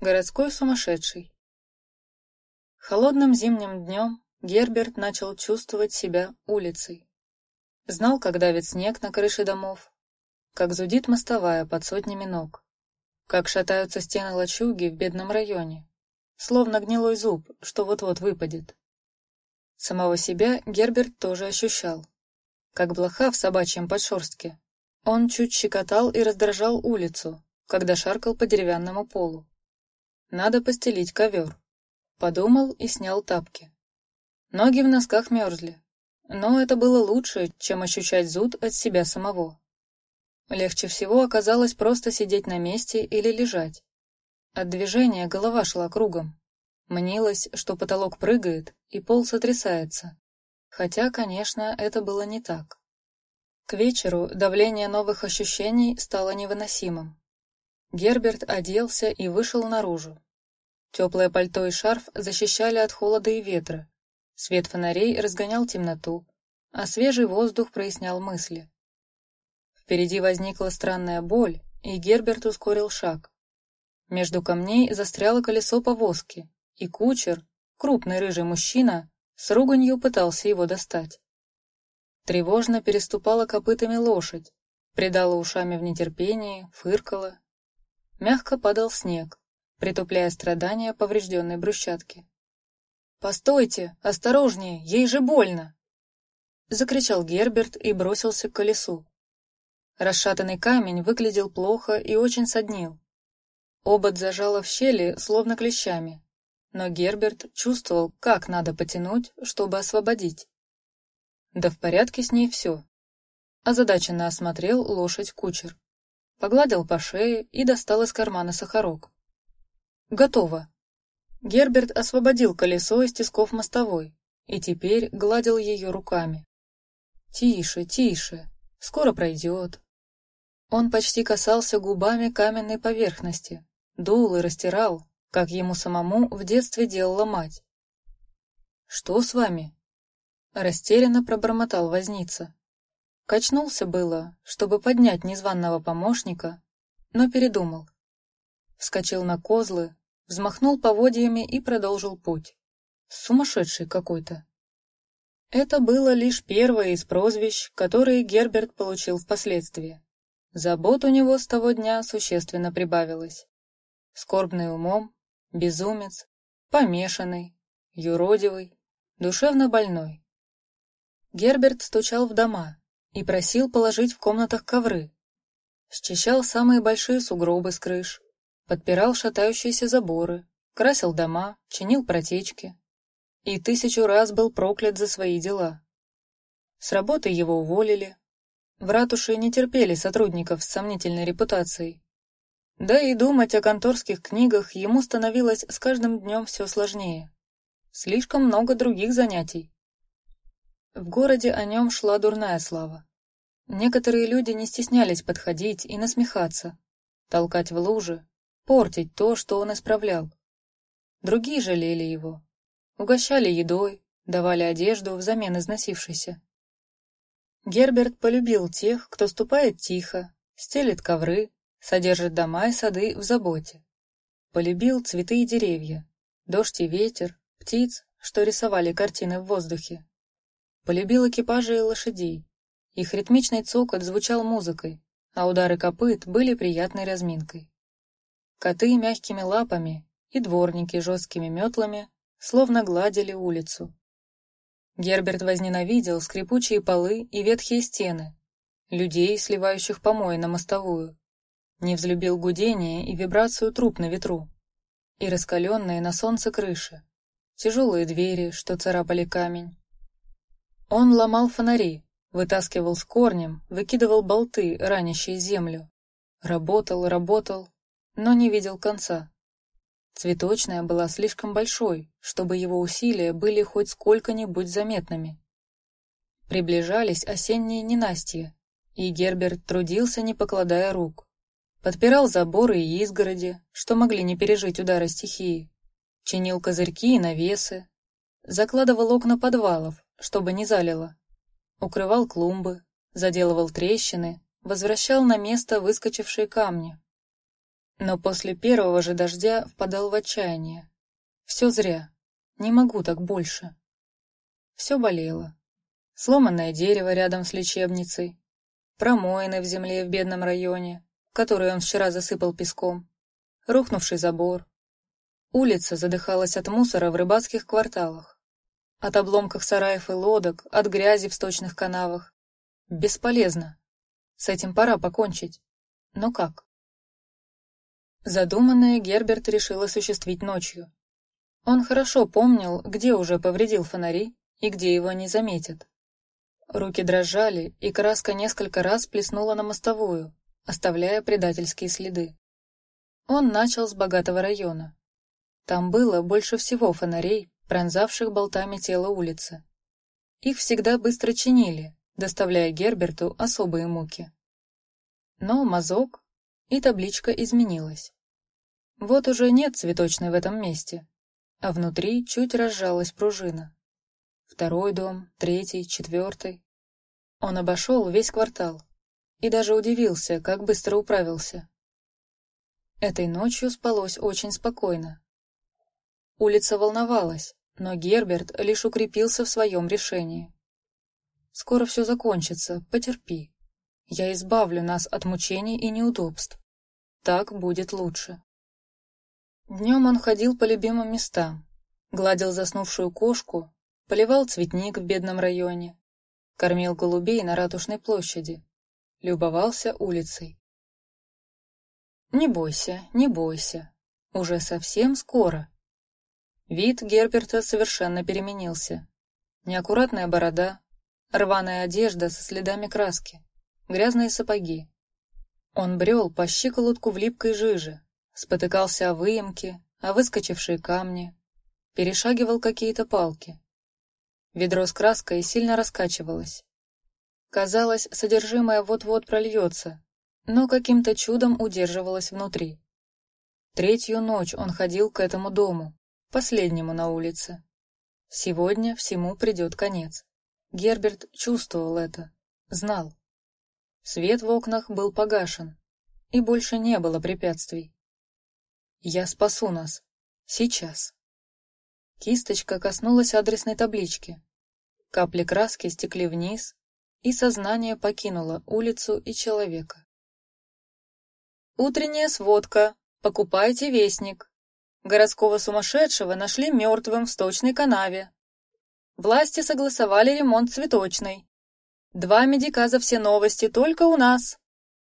Городской сумасшедший. Холодным зимним днем Герберт начал чувствовать себя улицей. Знал, как давит снег на крыши домов, как зудит мостовая под сотнями ног, как шатаются стены лачуги в бедном районе, словно гнилой зуб, что вот-вот выпадет. Самого себя Герберт тоже ощущал, как блоха в собачьем подшерстке. Он чуть щекотал и раздражал улицу, когда шаркал по деревянному полу. Надо постелить ковер. Подумал и снял тапки. Ноги в носках мерзли, но это было лучше, чем ощущать зуд от себя самого. Легче всего оказалось просто сидеть на месте или лежать. От движения голова шла кругом. Мнилось, что потолок прыгает и пол сотрясается. Хотя, конечно, это было не так. К вечеру давление новых ощущений стало невыносимым. Герберт оделся и вышел наружу. Теплое пальто и шарф защищали от холода и ветра. Свет фонарей разгонял темноту, а свежий воздух прояснял мысли. Впереди возникла странная боль, и Герберт ускорил шаг. Между камней застряло колесо повозки, и кучер, крупный рыжий мужчина, с руганью пытался его достать. Тревожно переступала копытами лошадь, придала ушами в нетерпении, фыркала Мягко падал снег, притупляя страдания поврежденной брусчатки. «Постойте! Осторожнее! Ей же больно!» Закричал Герберт и бросился к колесу. Расшатанный камень выглядел плохо и очень соднил. Обод зажало в щели, словно клещами, но Герберт чувствовал, как надо потянуть, чтобы освободить. Да в порядке с ней все. Озадаченно осмотрел лошадь кучер погладил по шее и достал из кармана сахарок. Готово. Герберт освободил колесо из тисков мостовой и теперь гладил ее руками. Тише, тише, скоро пройдет. Он почти касался губами каменной поверхности, дул и растирал, как ему самому в детстве делала мать. Что с вами? Растерянно пробормотал возница. Качнулся было, чтобы поднять незваного помощника, но передумал. Вскочил на козлы, взмахнул поводьями и продолжил путь. Сумасшедший какой-то. Это было лишь первое из прозвищ, которые Герберт получил впоследствии. Забот у него с того дня существенно прибавилось. Скорбный умом, безумец, помешанный, юродивый, душевно больной. Герберт стучал в дома, и просил положить в комнатах ковры. Счищал самые большие сугробы с крыш, подпирал шатающиеся заборы, красил дома, чинил протечки. И тысячу раз был проклят за свои дела. С работы его уволили. В ратуше не терпели сотрудников с сомнительной репутацией. Да и думать о конторских книгах ему становилось с каждым днем все сложнее. Слишком много других занятий. В городе о нем шла дурная слава. Некоторые люди не стеснялись подходить и насмехаться, толкать в лужи, портить то, что он исправлял. Другие жалели его, угощали едой, давали одежду взамен износившейся. Герберт полюбил тех, кто ступает тихо, стелит ковры, содержит дома и сады в заботе. Полюбил цветы и деревья, дождь и ветер, птиц, что рисовали картины в воздухе. Полюбил экипажи и лошадей. Их ритмичный цокот звучал музыкой, а удары копыт были приятной разминкой. Коты мягкими лапами и дворники жесткими метлами словно гладили улицу. Герберт возненавидел скрипучие полы и ветхие стены, людей, сливающих помои на мостовую, не взлюбил гудение и вибрацию труб на ветру, и раскаленные на солнце крыши, тяжелые двери, что царапали камень, он ломал фонари, вытаскивал с корнем, выкидывал болты, ранящие землю. Работал, работал, но не видел конца. Цветочная была слишком большой, чтобы его усилия были хоть сколько-нибудь заметными. Приближались осенние ненастья, и Герберт трудился, не покладая рук. Подпирал заборы и изгороди, что могли не пережить удара стихии. Чинил козырьки и навесы. Закладывал окна подвалов, чтобы не залило. Укрывал клумбы, заделывал трещины, возвращал на место выскочившие камни. Но после первого же дождя впадал в отчаяние. Все зря. Не могу так больше. Все болело. Сломанное дерево рядом с лечебницей, промоины в земле в бедном районе, который он вчера засыпал песком, рухнувший забор. Улица задыхалась от мусора в рыбацких кварталах, от обломков сараев и лодок, от грязи в сточных канавах. Бесполезно. С этим пора покончить. Но как? Задуманное Герберт решил осуществить ночью. Он хорошо помнил, где уже повредил фонари и где его не заметят. Руки дрожали, и краска несколько раз плеснула на мостовую, оставляя предательские следы. Он начал с богатого района. Там было больше всего фонарей, пронзавших болтами тело улицы. Их всегда быстро чинили, доставляя Герберту особые муки. Но мазок и табличка изменилась. Вот уже нет цветочной в этом месте, а внутри чуть разжалась пружина. Второй дом, третий, четвертый. Он обошел весь квартал и даже удивился, как быстро управился. Этой ночью спалось очень спокойно. Улица волновалась, но Герберт лишь укрепился в своем решении. Скоро все закончится, потерпи. Я избавлю нас от мучений и неудобств. Так будет лучше. Днем он ходил по любимым местам, гладил заснувшую кошку, поливал цветник в бедном районе, кормил голубей на ратушной площади, любовался улицей. Не бойся, не бойся, уже совсем скоро. Вид Герберта совершенно переменился. Неаккуратная борода, рваная одежда со следами краски, грязные сапоги. Он брел по щиколотку в липкой жиже, спотыкался о выемки, о выскочившие камни, перешагивал какие-то палки. Ведро с краской сильно раскачивалось. Казалось, содержимое вот-вот прольется, но каким-то чудом удерживалось внутри. Третью ночь он ходил к этому дому, последнему на улице. Сегодня всему придет конец. Герберт чувствовал это, знал. Свет в окнах был погашен, и больше не было препятствий. Я спасу нас. Сейчас. Кисточка коснулась адресной таблички. Капли краски стекли вниз, и сознание покинуло улицу и человека. Утренняя сводка. Покупайте вестник. Городского сумасшедшего нашли мертвым в сточной канаве. Власти согласовали ремонт цветочной. Два медика за все новости только у нас.